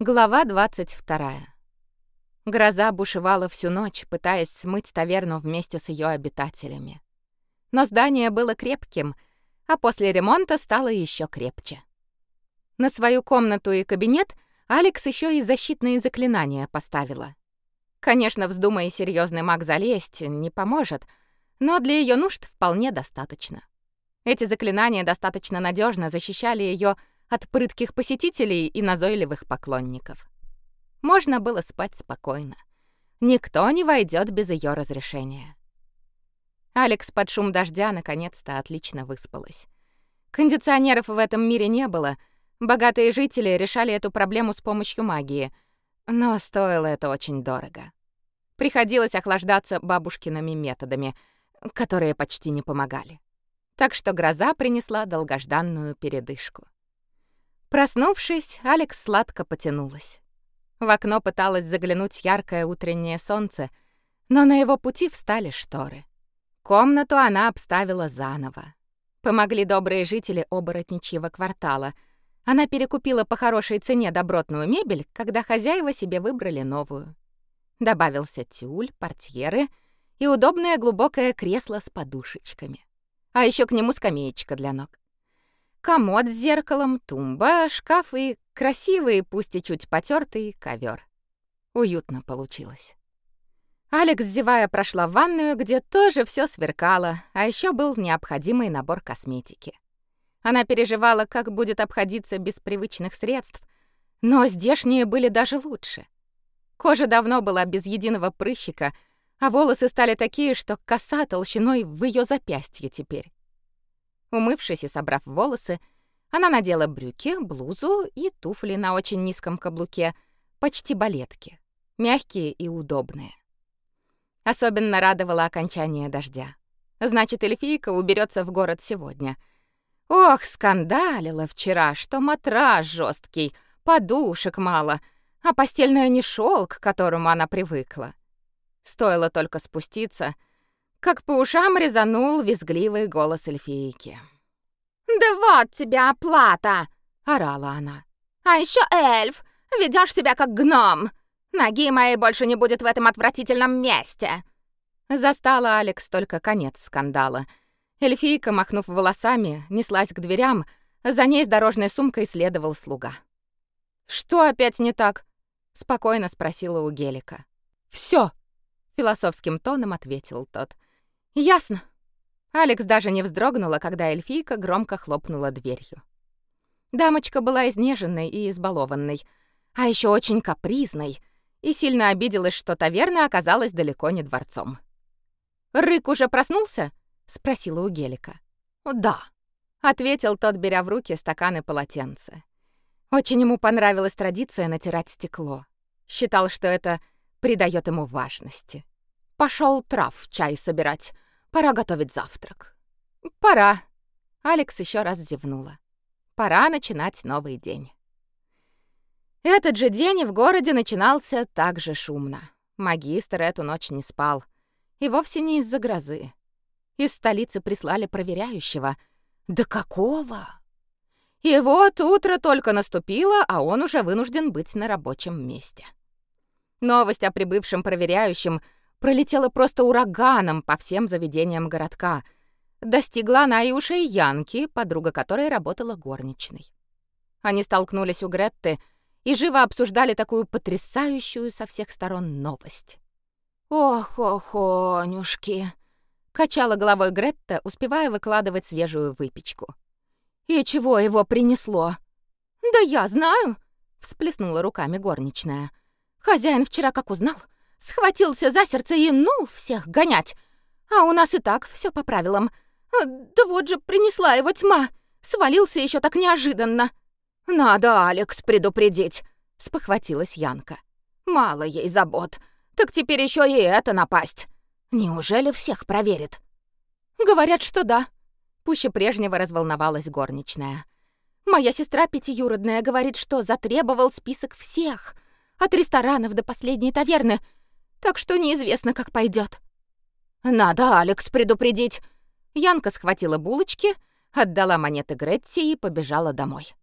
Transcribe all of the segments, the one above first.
Глава 22. Гроза бушевала всю ночь, пытаясь смыть таверну вместе с ее обитателями. Но здание было крепким, а после ремонта стало еще крепче. На свою комнату и кабинет Алекс еще и защитные заклинания поставила. Конечно, вздумая серьезный маг залезть, не поможет, но для ее нужд вполне достаточно. Эти заклинания достаточно надежно защищали ее от прытких посетителей и назойливых поклонников. Можно было спать спокойно. Никто не войдет без ее разрешения. Алекс под шум дождя наконец-то отлично выспалась. Кондиционеров в этом мире не было. Богатые жители решали эту проблему с помощью магии, но стоило это очень дорого. Приходилось охлаждаться бабушкиными методами, которые почти не помогали. Так что гроза принесла долгожданную передышку. Проснувшись, Алекс сладко потянулась. В окно пыталось заглянуть яркое утреннее солнце, но на его пути встали шторы. Комнату она обставила заново. Помогли добрые жители оборотничьего квартала. Она перекупила по хорошей цене добротную мебель, когда хозяева себе выбрали новую. Добавился тюль, портьеры и удобное глубокое кресло с подушечками. А еще к нему скамеечка для ног комод с зеркалом, тумба, шкаф и красивый, пусть и чуть потертый ковер. Уютно получилось. Алекс, зевая, прошла в ванную, где тоже все сверкало, а еще был необходимый набор косметики. Она переживала, как будет обходиться без привычных средств, но здешние были даже лучше. Кожа давно была без единого прыщика, а волосы стали такие, что коса толщиной в ее запястье теперь. Умывшись и собрав волосы, она надела брюки, блузу и туфли на очень низком каблуке, почти балетки, мягкие и удобные. Особенно радовало окончание дождя. Значит, эльфийка уберется в город сегодня. Ох, скандалила вчера, что матрас жесткий, подушек мало, а постельное не шелк, к которому она привыкла. Стоило только спуститься — как по ушам резанул визгливый голос эльфийки. «Да вот тебе оплата!» — орала она. «А еще эльф! Ведешь себя как гном! Ноги моей больше не будет в этом отвратительном месте!» Застала Алекс только конец скандала. Эльфийка, махнув волосами, неслась к дверям, за ней с дорожной сумкой следовал слуга. «Что опять не так?» — спокойно спросила у Гелика. «Всё!» — философским тоном ответил тот. Ясно. Алекс даже не вздрогнула, когда эльфийка громко хлопнула дверью. Дамочка была изнеженной и избалованной, а еще очень капризной, и сильно обиделась, что таверна оказалась далеко не дворцом. «Рык уже проснулся?» — спросила у Гелика. «Да», — ответил тот, беря в руки стаканы полотенца. Очень ему понравилась традиция натирать стекло. Считал, что это придает ему важности. Пошел трав чай собирать. Пора готовить завтрак. Пора. Алекс еще раз зевнула. Пора начинать новый день. Этот же день в городе начинался так же шумно. Магистр эту ночь не спал. И вовсе не из-за грозы. Из столицы прислали проверяющего. Да какого? И вот утро только наступило, а он уже вынужден быть на рабочем месте. Новость о прибывшем проверяющем — пролетела просто ураганом по всем заведениям городка. Достигла она и ушей Янки, подруга которой работала горничной. Они столкнулись у Гретты и живо обсуждали такую потрясающую со всех сторон новость. «Ох, ох, онюшки!» — качала головой Гретта, успевая выкладывать свежую выпечку. «И чего его принесло?» «Да я знаю!» — всплеснула руками горничная. «Хозяин вчера как узнал, Схватился за сердце и, ну, всех гонять. А у нас и так все по правилам. А, да вот же принесла его тьма. Свалился еще так неожиданно. Надо Алекс предупредить, спохватилась Янка. Мало ей забот. Так теперь еще и это напасть. Неужели всех проверит? Говорят, что да. Пуще прежнего разволновалась горничная. Моя сестра пятиюродная говорит, что затребовал список всех, от ресторанов до последней таверны, так что неизвестно, как пойдет. Надо Алекс предупредить. Янка схватила булочки, отдала монеты Гретти и побежала домой.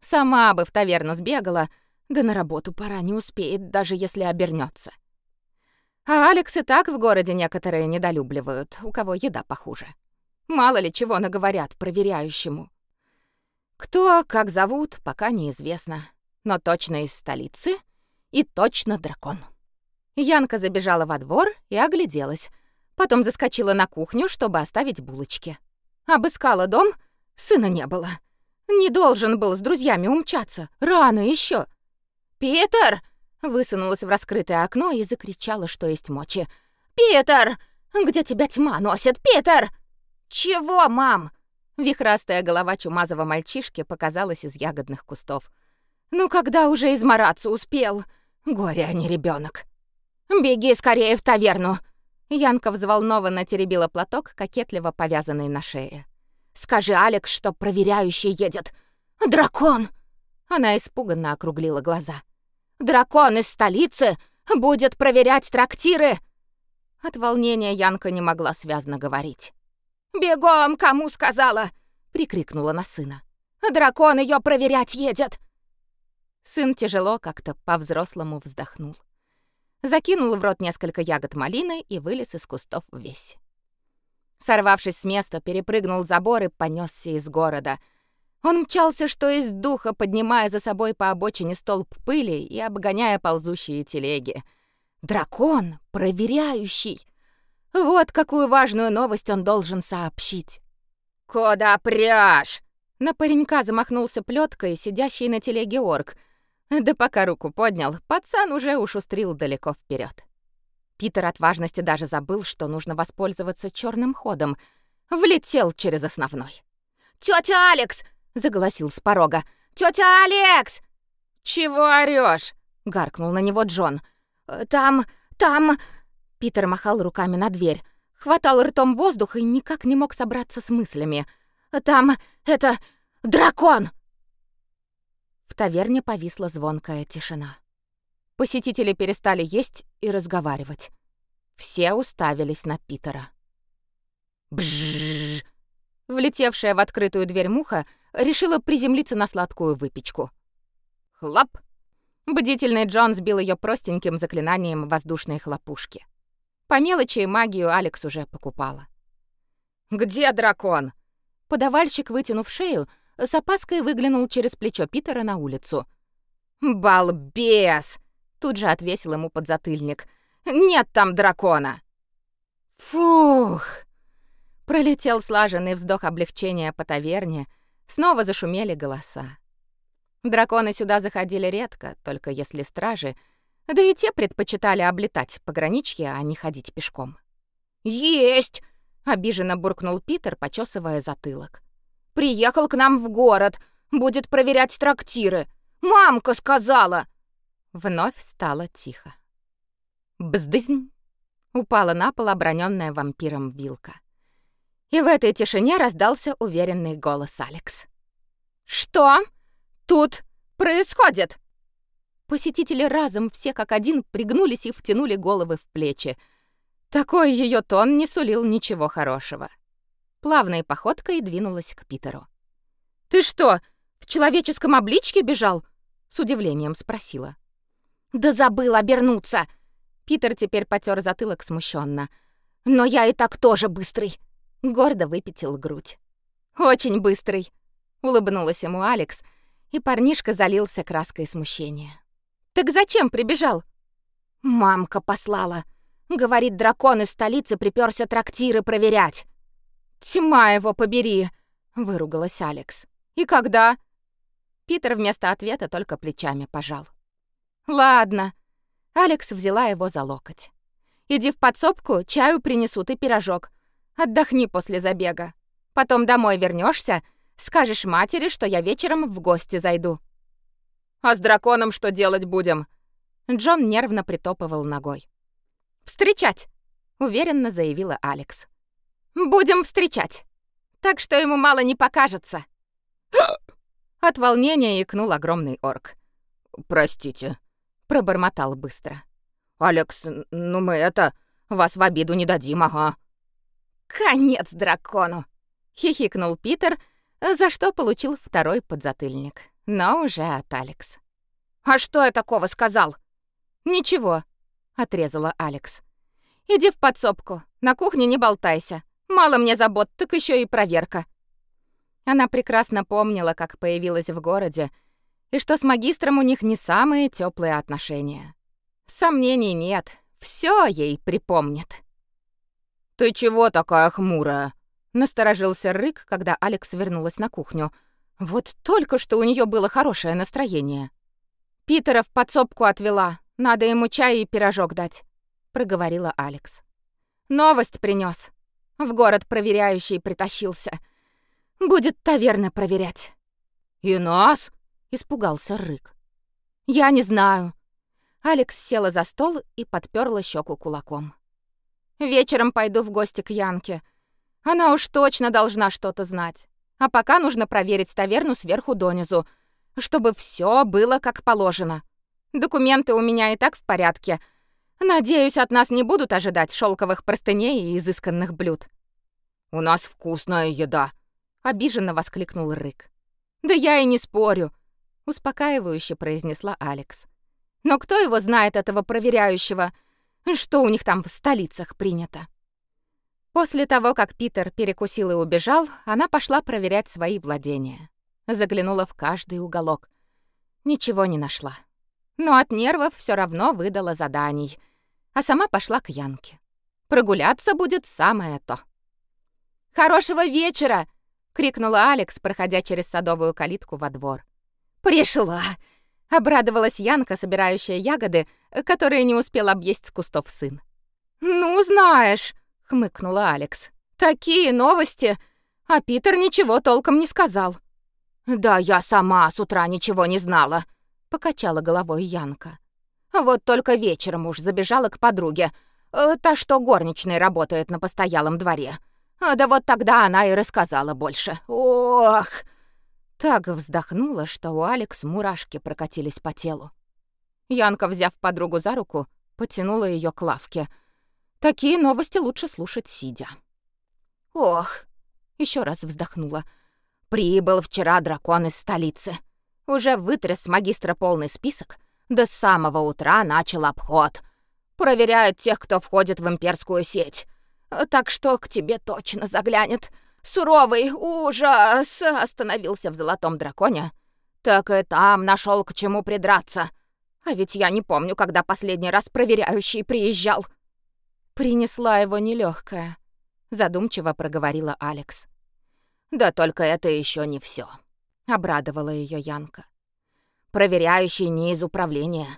Сама бы в таверну сбегала, Да на работу пора, не успеет, даже если обернется. А Алекс и так в городе некоторые недолюбливают, у кого еда похуже. Мало ли чего наговорят проверяющему. Кто, как зовут, пока неизвестно. Но точно из столицы и точно дракон. Янка забежала во двор и огляделась. Потом заскочила на кухню, чтобы оставить булочки. Обыскала дом, сына не было. Не должен был с друзьями умчаться, рано еще. «Питер!» — высунулась в раскрытое окно и закричала, что есть мочи. «Питер! Где тебя тьма носит, Питер?» «Чего, мам?» Вихрастая голова чумазого мальчишки показалась из ягодных кустов. «Ну когда уже измораться успел? Горе, а не ребенок. «Беги скорее в таверну!» Янка взволнованно теребила платок, кокетливо повязанный на шее. «Скажи, Алекс, что проверяющий едет. Дракон!» Она испуганно округлила глаза. «Дракон из столицы будет проверять трактиры!» От волнения Янка не могла связно говорить. «Бегом, кому сказала!» — прикрикнула на сына. «Дракон ее проверять едет!» Сын тяжело как-то по-взрослому вздохнул. Закинул в рот несколько ягод малины и вылез из кустов весь. Сорвавшись с места, перепрыгнул забор и понесся из города. Он мчался, что из духа, поднимая за собой по обочине столб пыли и обгоняя ползущие телеги. Дракон, проверяющий. Вот какую важную новость он должен сообщить. «Куда пряжь?» На паренька замахнулся плеткой, сидящий на телеге орк. Да пока руку поднял, пацан уже ушустрил далеко вперед. Питер от важности даже забыл, что нужно воспользоваться черным ходом. Влетел через основной. «Тётя Алекс!» — заголосил с порога. «Тётя Алекс!» «Чего орёшь?» — гаркнул на него Джон. «Там... там...» Питер махал руками на дверь, хватал ртом воздух и никак не мог собраться с мыслями. «Там... это... дракон!» В таверне повисла звонкая тишина. Посетители перестали есть и разговаривать. Все уставились на Питера. Бжжж! Влетевшая в открытую дверь муха решила приземлиться на сладкую выпечку. Хлоп! Бдительный Джон сбил ее простеньким заклинанием воздушной хлопушки. По мелочи магию Алекс уже покупала. «Где дракон?» Подавальщик, вытянув шею, с опаской выглянул через плечо Питера на улицу. «Балбес!» Тут же отвесил ему подзатыльник. «Нет там дракона!» «Фух!» Пролетел слаженный вздох облегчения по таверне. Снова зашумели голоса. Драконы сюда заходили редко, только если стражи — да и те предпочитали облетать пограничье, а не ходить пешком. «Есть!» — обиженно буркнул Питер, почесывая затылок. «Приехал к нам в город, будет проверять трактиры. Мамка сказала!» Вновь стало тихо. Бздызнь! Упала на пол оброненная вампиром вилка. И в этой тишине раздался уверенный голос Алекс. «Что тут происходит?» Посетители разом все как один пригнулись и втянули головы в плечи. Такой ее тон не сулил ничего хорошего. Плавной походкой двинулась к Питеру. «Ты что, в человеческом обличье бежал?» — с удивлением спросила. «Да забыл обернуться!» Питер теперь потер затылок смущенно. «Но я и так тоже быстрый!» Гордо выпятил грудь. «Очень быстрый!» — улыбнулась ему Алекс, и парнишка залился краской смущения. Так зачем прибежал? Мамка послала. Говорит, дракон из столицы приперся трактиры проверять. Тьма его побери, выругалась Алекс. И когда? Питер вместо ответа только плечами пожал. Ладно. Алекс взяла его за локоть. Иди в подсобку, чаю принесут и пирожок. Отдохни после забега. Потом домой вернешься, скажешь матери, что я вечером в гости зайду. А с драконом что делать будем?» Джон нервно притопывал ногой. «Встречать!» — уверенно заявила Алекс. «Будем встречать! Так что ему мало не покажется!» От волнения икнул огромный орк. «Простите», — пробормотал быстро. «Алекс, ну мы это... Вас в обиду не дадим, ага». «Конец дракону!» — хихикнул Питер, за что получил второй подзатыльник но уже от Алекс. «А что я такого сказал?» «Ничего», — отрезала Алекс. «Иди в подсобку, на кухне не болтайся. Мало мне забот, так еще и проверка». Она прекрасно помнила, как появилась в городе, и что с магистром у них не самые теплые отношения. Сомнений нет, все ей припомнит. «Ты чего такая хмурая?» Насторожился Рык, когда Алекс вернулась на кухню. Вот только что у нее было хорошее настроение. «Питера в подсобку отвела. Надо ему чай и пирожок дать», — проговорила Алекс. «Новость принес. В город проверяющий притащился. Будет таверны проверять». «И нас?» — испугался Рык. «Я не знаю». Алекс села за стол и подперла щеку кулаком. «Вечером пойду в гости к Янке. Она уж точно должна что-то знать. А пока нужно проверить таверну сверху донизу, чтобы все было как положено. Документы у меня и так в порядке. Надеюсь, от нас не будут ожидать шелковых простыней и изысканных блюд. У нас вкусная еда, обиженно воскликнул Рык. Да я и не спорю, успокаивающе произнесла Алекс. Но кто его знает этого проверяющего? Что у них там в столицах принято? После того, как Питер перекусил и убежал, она пошла проверять свои владения. Заглянула в каждый уголок. Ничего не нашла. Но от нервов все равно выдала заданий, а сама пошла к Янке. Прогуляться будет самое то. «Хорошего вечера!» — крикнула Алекс, проходя через садовую калитку во двор. «Пришла!» — обрадовалась Янка, собирающая ягоды, которые не успел объесть с кустов сын. «Ну, знаешь!» хмыкнула Алекс. Такие новости, а Питер ничего толком не сказал. Да я сама с утра ничего не знала, покачала головой Янка. Вот только вечером уж забежала к подруге, э, та, что горничной работает на постоялом дворе. А да вот тогда она и рассказала больше. Ох! Так вздохнула, что у Алекс мурашки прокатились по телу. Янка, взяв подругу за руку, потянула ее к лавке — Такие новости лучше слушать сидя. Ох, еще раз вздохнула. Прибыл вчера дракон из столицы. Уже вытряс магистра полный список. До самого утра начал обход. Проверяют тех, кто входит в имперскую сеть. Так что к тебе точно заглянет. Суровый ужас остановился в золотом драконе. Так и там нашел к чему придраться. А ведь я не помню, когда последний раз проверяющий приезжал. Принесла его нелегкая, задумчиво проговорила Алекс. Да только это еще не все, обрадовала ее Янка. Проверяющий не из управления,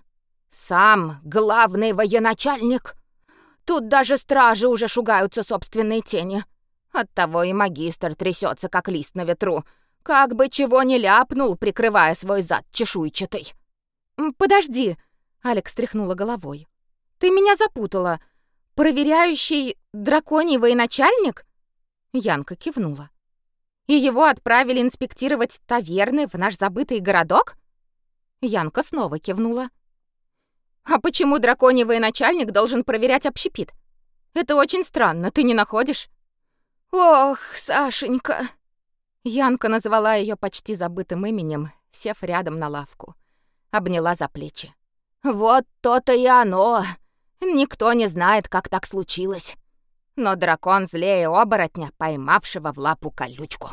сам главный военачальник. Тут даже стражи уже шугаются собственной тени. Оттого и магистр трясется, как лист на ветру, как бы чего не ляпнул, прикрывая свой зад чешуйчатый. «Подожди», — Алекс тряхнула головой. «Ты меня запутала. Проверяющий драконий военачальник? Янка кивнула. И его отправили инспектировать таверны в наш забытый городок? Янка снова кивнула. А почему драконий военачальник должен проверять общепит? Это очень странно, ты не находишь? Ох, Сашенька. Янка назвала ее почти забытым именем, сев рядом на лавку. Обняла за плечи. Вот то-то и оно. Никто не знает, как так случилось. Но дракон злее оборотня, поймавшего в лапу колючку.